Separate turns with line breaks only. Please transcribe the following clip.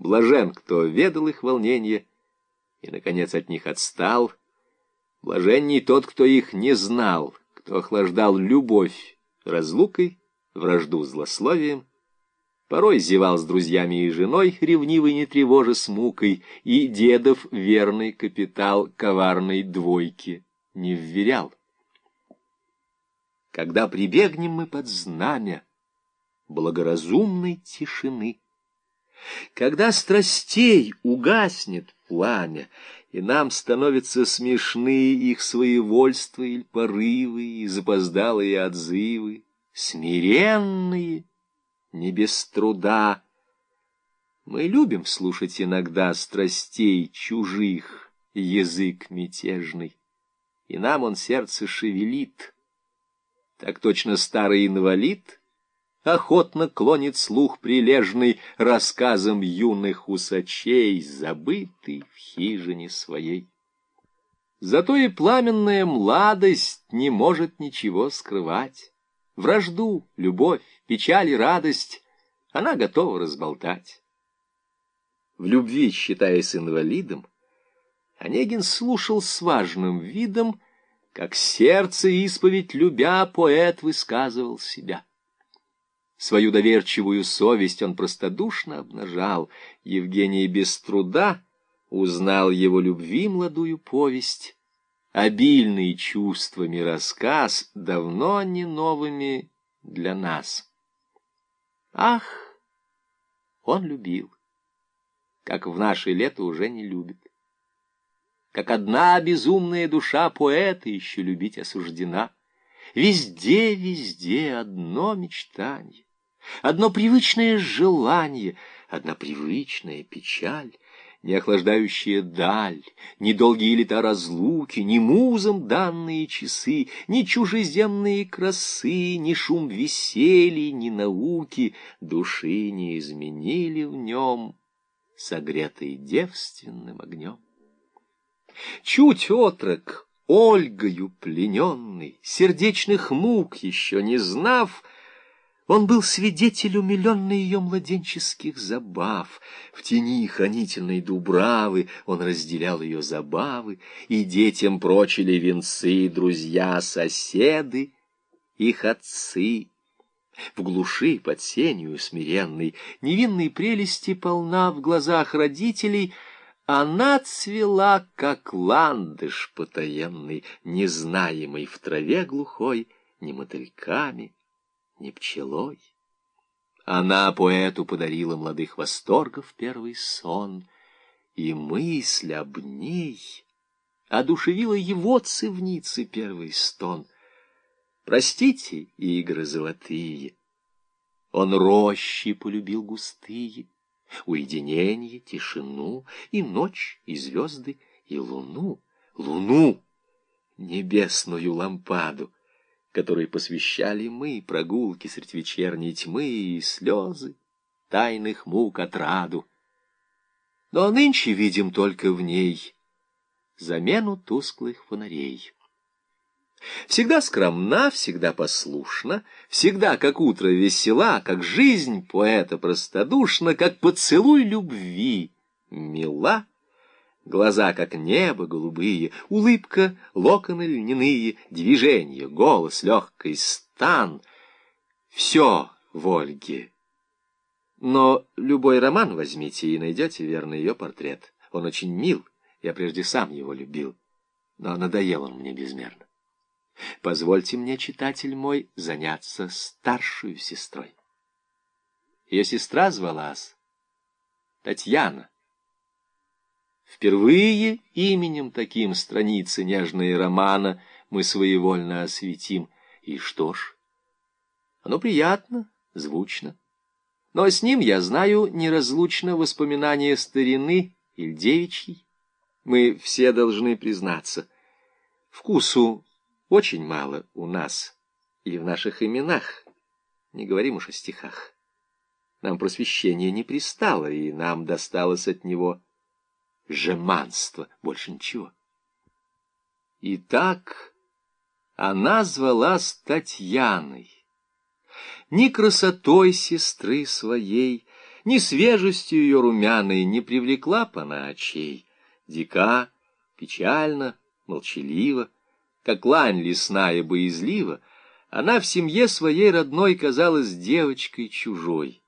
Блажен, кто ведал их волнение и, наконец, от них отстал. Блаженней тот, кто их не знал, кто охлаждал любовь разлукой, вражду злословием, порой зевал с друзьями и женой, ревнивый не тревожа с мукой, и дедов верный капитал коварной двойки не вверял. Когда прибегнем мы под знамя благоразумной тишины, когда страстей угаснет пламя, и нам становятся смешны их своевольства или порывы, и запоздалые отзывы, смиренные, не без труда. Мы любим слушать иногда страстей чужих язык мятежный, и нам он сердце шевелит. Так точно старый инвалид — охотно клонит слух прилежный рассказом юных усачей, забытый в хижине своей. Зато и пламенная младость не может ничего скрывать. Вражду, любовь, печаль и радость она готова разболтать. В любви, считаясь инвалидом, Онегин слушал с важным видом, как сердце исповедь любя, поэт высказывал себя. Свою доверчивую совесть он простодушно обнажал. Евгений без труда узнал его любви младую повесть. Обильный чувствами рассказ, давно не новыми для нас. Ах, он любил, как в наши лета уже не любит. Как одна безумная душа поэта еще любить осуждена. Везде, везде одно мечтание. Одно привычное желание, одна привычная печаль, не охлаждающая даль, ни долгие лета разлуки, ни музом данные часы, ни чужеземные красы, ни шум веселья, ни науки души не изменили в нем, согретой девственным огнем. Чуть отрок, Ольгою плененный, сердечных мук еще не знав, он был свидетель умиленной ее младенческих забав. В тени хранительной дубравы он разделял ее забавы, и детям прочили венцы друзья, соседы, их отцы. В глуши под сенью смиренной, невинной прелести полна в глазах родителей, она цвела, как ландыш потаенный, незнаемый в траве глухой, ни мотыльками, не пчелой. Она поэту подарила молодых восторгов первый сон, и мысль об ней одушевила его цивницы первый стон. Простите, игры золотые, он рощи полюбил густые, уединение, тишину, и ночь, и звезды, и луну, луну, небесную лампаду, которой посвящали мы прогулки средь вечерней тьмы и слезы, тайных мук отраду. Но нынче видим только в ней замену тусклых фонарей. Всегда скромна, всегда послушна, всегда, как утро, весела, как жизнь поэта простодушна, как поцелуй любви мила Глаза, как небо, голубые, улыбка, локоны льняные, движение, голос, легкий стан. Все в Ольге. Но любой роман возьмите и найдете верный ее портрет. Он очень мил, я прежде сам его любил, но надоел он мне безмерно. Позвольте мне, читатель мой, заняться старшую сестрой. Ее сестра звалась Татьяна. Впервые именем таким страницы нежные романа мы своевольно осветим. И что ж, оно приятно, звучно. Но с ним, я знаю, неразлучно воспоминания старины или девичьей. Мы все должны признаться, вкусу очень мало у нас и в наших именах, не говорим уж о стихах. Нам просвещение не пристало, и нам досталось от него жеманство, больше ничего. Итак, она звалась Татьяной. Ни красотой сестры своей, ни свежестью ее румяной не привлекла пана очей. Дика, печально, молчалива, как лань лесная боязлива, она в семье своей родной казалась девочкой чужой.